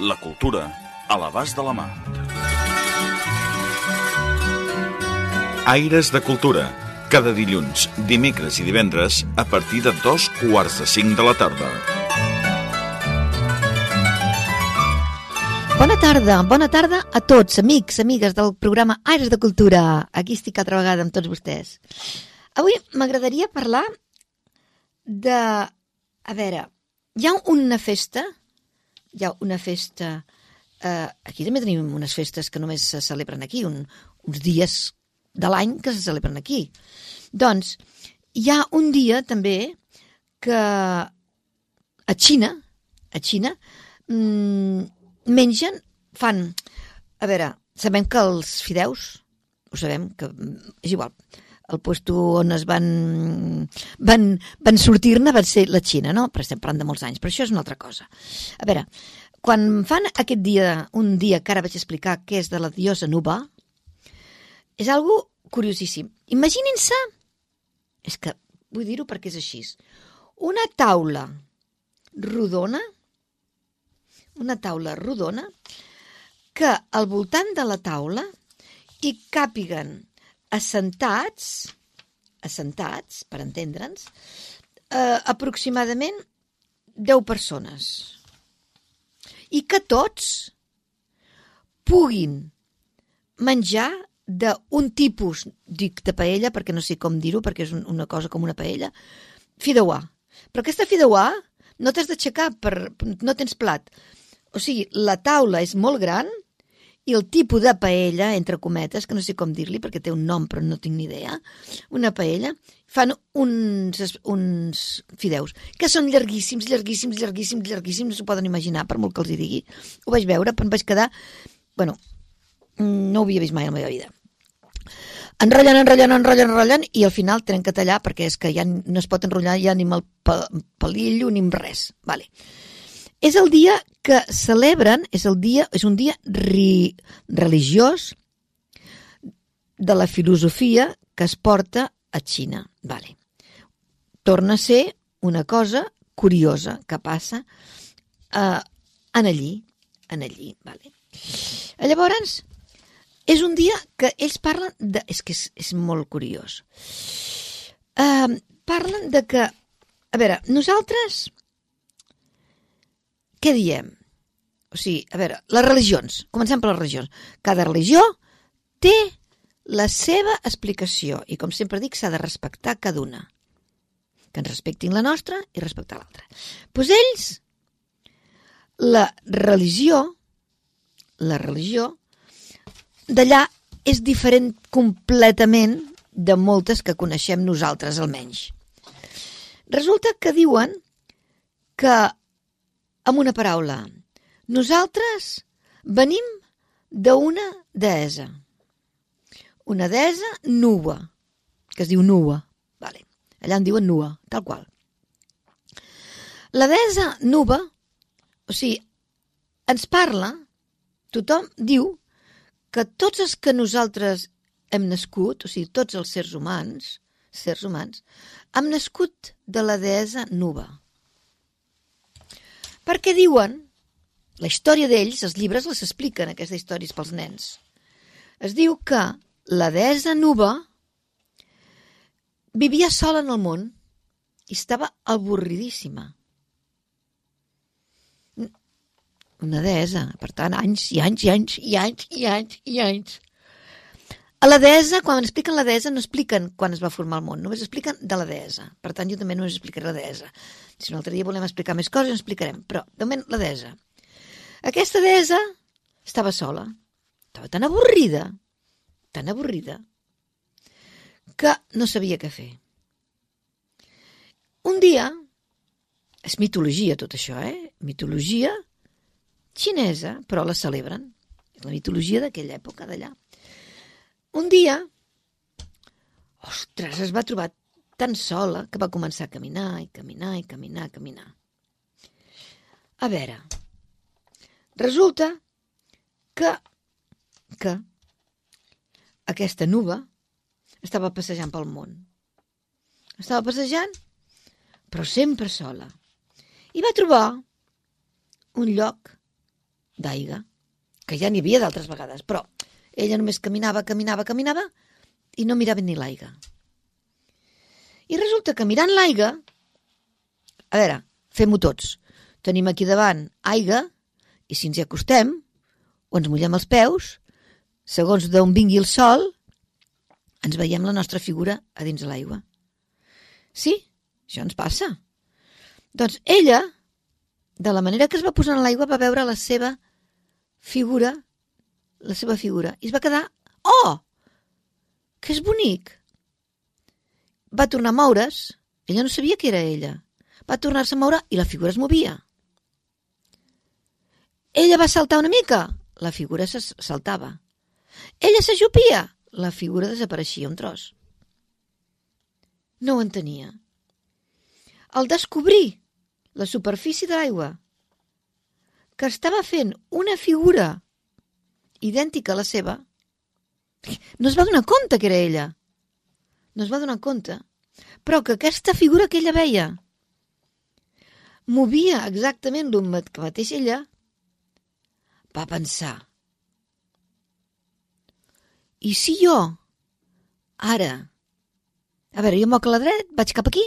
La cultura a l'abast de la mà. Aires de Cultura. Cada dilluns, dimecres i divendres a partir de dos quarts de cinc de la tarda. Bona tarda, bona tarda a tots, amics, amigues del programa Aires de Cultura. Aquí estic altra vegada amb tots vostès. Avui m'agradaria parlar de... A veure, hi ha una festa, hi ha una festa... Eh, aquí també tenim unes festes que només se celebren aquí, un, uns dies de l'any que se celebren aquí. Doncs hi ha un dia també que a Xina, a Xina, mmm, mengen, fan... A veure, sabem que els fideus, ho sabem, que és igual, el puesto on es van, van, van sortir-ne va ser la Xina, no? Però estem parlant de molts anys, però això és una altra cosa. A veure, quan fan aquest dia, un dia que ara vaig explicar què és de la diosa Nuba, és algo curiosíssim. Imaginin-se, és que vull dir-ho perquè és així, una taula rodona, una taula rodona, que al voltant de la taula hi càpiguen assentats, assentats, per entendre'ns, eh, aproximadament 10 persones. I que tots puguin menjar d'un tipus, dic de paella perquè no sé com dir-ho, perquè és una cosa com una paella, fideuà. Però aquesta fideuà no t'has d'aixecar, per, no tens plat. O sigui, la taula és molt gran i el tipus de paella, entre cometes, que no sé com dir-li perquè té un nom però no tinc ni idea, una paella, fan uns, uns fideus que són llarguíssims, llarguíssims, llarguíssims, llarguíssims, no s'ho poden imaginar per molt que els hi digui. Ho vaig veure, però em vaig quedar... Bueno, no ho havia vist mai a la meva vida. Enrotllen, enrotllen, enrotllen, enrotllen i al final tenen que tallar perquè és que ja no es pot enrotllar ja ni amb el palillo ni amb res. Vale. És el dia que celebren, és el dia, és un dia ri, religiós de la filosofia que es porta a Xina. Vale. Torna a ser una cosa curiosa que passa eh, en allí, en allí, vale. Llavors, és un dia que ells parlen de... És que és, és molt curiós. Uh, parlen de que... A veure, nosaltres... Què diem? O sigui, a veure, les religions. Comencem per les religions. Cada religió té la seva explicació i, com sempre dic, s'ha de respectar cada una. Que ens respectin la nostra i respectar l'altra. Doncs pues ells, la religió, la religió, d'allà és diferent completament de moltes que coneixem nosaltres, almenys. Resulta que diuen que, amb una paraula, nosaltres venim d'una deessa. Una deessa nua, que es diu nua. Vale. Allà en diuen nua, tal qual. La deessa nua, o sigui, ens parla, tothom diu que tots els que nosaltres hem nascut, o sigui, tots els sers humans, sers humans, hem nascut de la deessa Nuba. Perquè diuen, la història d'ells, els llibres les expliquen, aquestes històries pels nens. Es diu que la deessa Nuba vivia sola en el món i estava avorridíssima. Una deessa, per tant, anys i anys i anys i anys i anys i anys. A la deessa, quan expliquen la deessa, no expliquen quan es va formar el món, només expliquen de la deessa. Per tant, jo també només explicaré la deessa. Si un altre dia volem explicar més coses, en explicarem. Però, de moment, la deessa. Aquesta deessa estava sola. Estava tan avorrida, tan avorrida, que no sabia què fer. Un dia, és mitologia tot això, eh? Mitologia xinesa, però la celebren. És la mitologia d'aquella època d'allà. Un dia, ostres, es va trobar tan sola que va començar a caminar i caminar i caminar i caminar. A veure, resulta que, que aquesta nuba estava passejant pel món. Estava passejant, però sempre sola. I va trobar un lloc d'aigua, que ja n'hi havia d'altres vegades, però ella només caminava, caminava, caminava i no mirava ni l'aigua. I resulta que mirant l'aigua, a veure, fem-ho tots. Tenim aquí davant aigua i si ens hi acostem o ens mullem els peus, segons d'on vingui el sol, ens veiem la nostra figura a dins l'aigua. Sí, això ens passa. Doncs ella, de la manera que es va posar en l'aigua, va veure la seva figura, la seva figura, i es va quedar, oh, que és bonic! Va tornar a moure's, ella no sabia que era ella. Va tornar-se a moure i la figura es movia. Ella va saltar una mica, la figura se saltava. Ella s'ajupia, la figura desapareixia un tros. No ho entenia. Al descobrir la superfície de l'aigua, que estava fent una figura idèntica a la seva, no es va donar compte que era ella. No es va donar compte. Però que aquesta figura que ella veia movia exactament el mateix ella, va pensar i si jo, ara, a veure, jo moc a la dret, vaig cap aquí,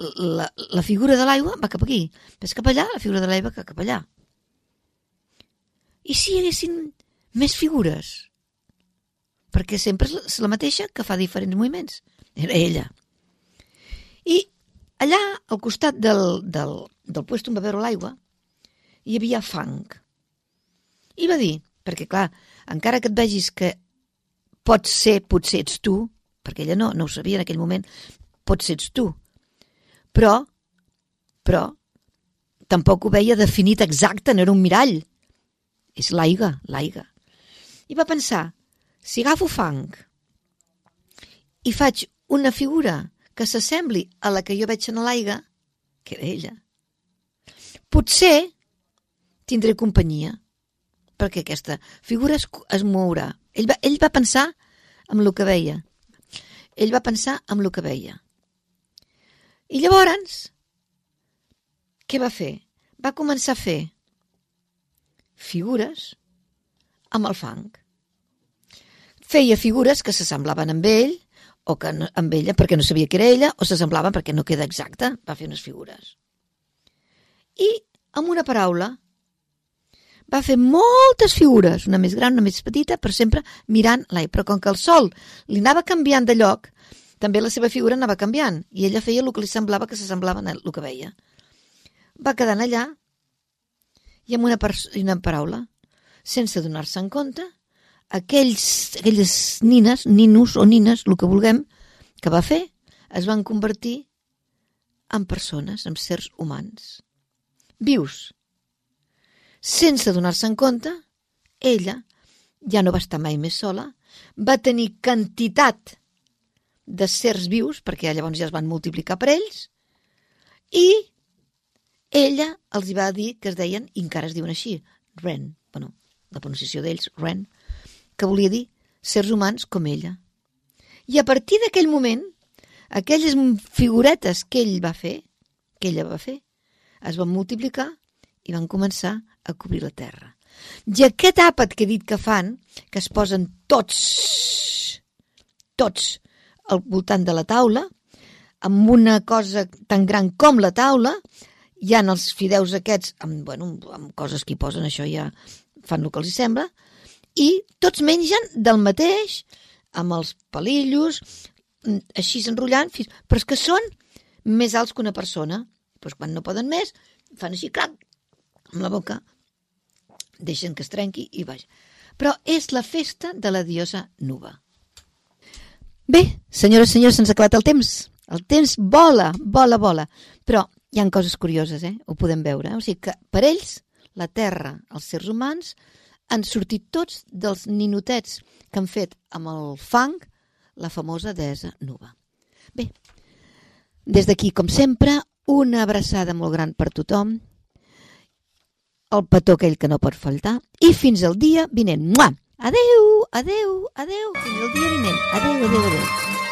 la, la figura de l'aigua va cap aquí, ves cap allà, la figura de l'aigua va cap allà. I si hi haguessin més figures? Perquè sempre és la mateixa que fa diferents moviments. Era ella. I allà, al costat del, del, del puesto on va veure l'aigua, hi havia fang. I va dir, perquè clar, encara que et vegis que pot ser, potser ets tu, perquè ella no, no ho sabia en aquell moment, potser ets tu. Però, però, tampoc ho veia definit exacte, no era un mirall. És l'aigua, l'aigua. I va pensar, si agafo fang i faig una figura que s'assembli a la que jo veig en l'aigua, que era ella, potser tindré companyia perquè aquesta figura es, es mourà. Ell va, ell va pensar amb el que veia. Ell va pensar amb el que veia. I llavors, què va fer? Va començar a fer figures amb el fang. Feia figures que s'assemblaven amb ell, o que no, amb ella perquè no sabia que era ella, o s'assemblaven perquè no queda exacta, va fer unes figures. I, amb una paraula, va fer moltes figures, una més gran, una més petita, però sempre mirant l'aigua. Però com que el sol li anava canviant de lloc, també la seva figura anava canviant, i ella feia el que li semblava que s'assemblava el que veia. Va quedant allà, i amb una, una paraula, sense donar-se en compte, aquells, aquelles nines, ninos o nines, el que vulguem, que va fer, es van convertir en persones, en sers humans. Vius, sense donar-se en compte, ella ja no va estar mai més sola, va tenir quantitat de sers vius, perquè llavors ja es van multiplicar per ells, i ella els va dir que es deien, i encara es diuen així, Ren, bueno, la pronunciació d'ells, Ren, que volia dir sers humans com ella. I a partir d'aquell moment, aquelles figuretes que ell va fer, que ella va fer, es van multiplicar i van començar a cobrir la terra. I aquest àpat que he dit que fan, que es posen tots, tots al voltant de la taula, amb una cosa tan gran com la taula, hi han els fideus aquests, amb, bueno, amb coses que hi posen, això ja fan el que els sembla, i tots mengen del mateix, amb els palillos, així s'enrotllant, però és que són més alts que una persona. Doncs quan no poden més, fan així, crac, amb la boca, deixen que es trenqui i vaja. Però és la festa de la diosa Nuba. Bé, senyores i senyors, se'ns ha acabat el temps. El temps vola, vola, vola. Però hi han coses curioses, eh? Ho podem veure. O sigui que per ells la Terra, els sers humans, han sortit tots dels ninotets que han fet amb el fang la famosa deessa Nuba. Bé, des d'aquí, com sempre, una abraçada molt gran per tothom, el petó aquell que no pot faltar, i fins al dia vinent. Mua! Adeu, adeu, adeu, fins al dia vinent. Adeu, adeu, adeu.